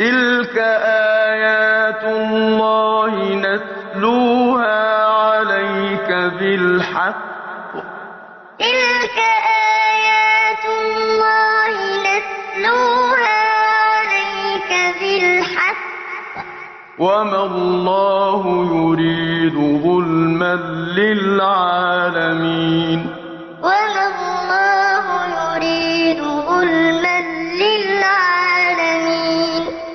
تِلْكَ آيَاتُ اللَّهِ نَتْلُوهَا عَلَيْكَ بِالْحَقِّ ۚ تِلْكَ آيَاتُ اللَّهِ نَتْلُوهَا عَلَيْكَ بِالْحَقِّ ۚ وَمَا اللَّهُ يُرِيدُ ظُلْمًا لِّلْعَالَمِينَ وما الله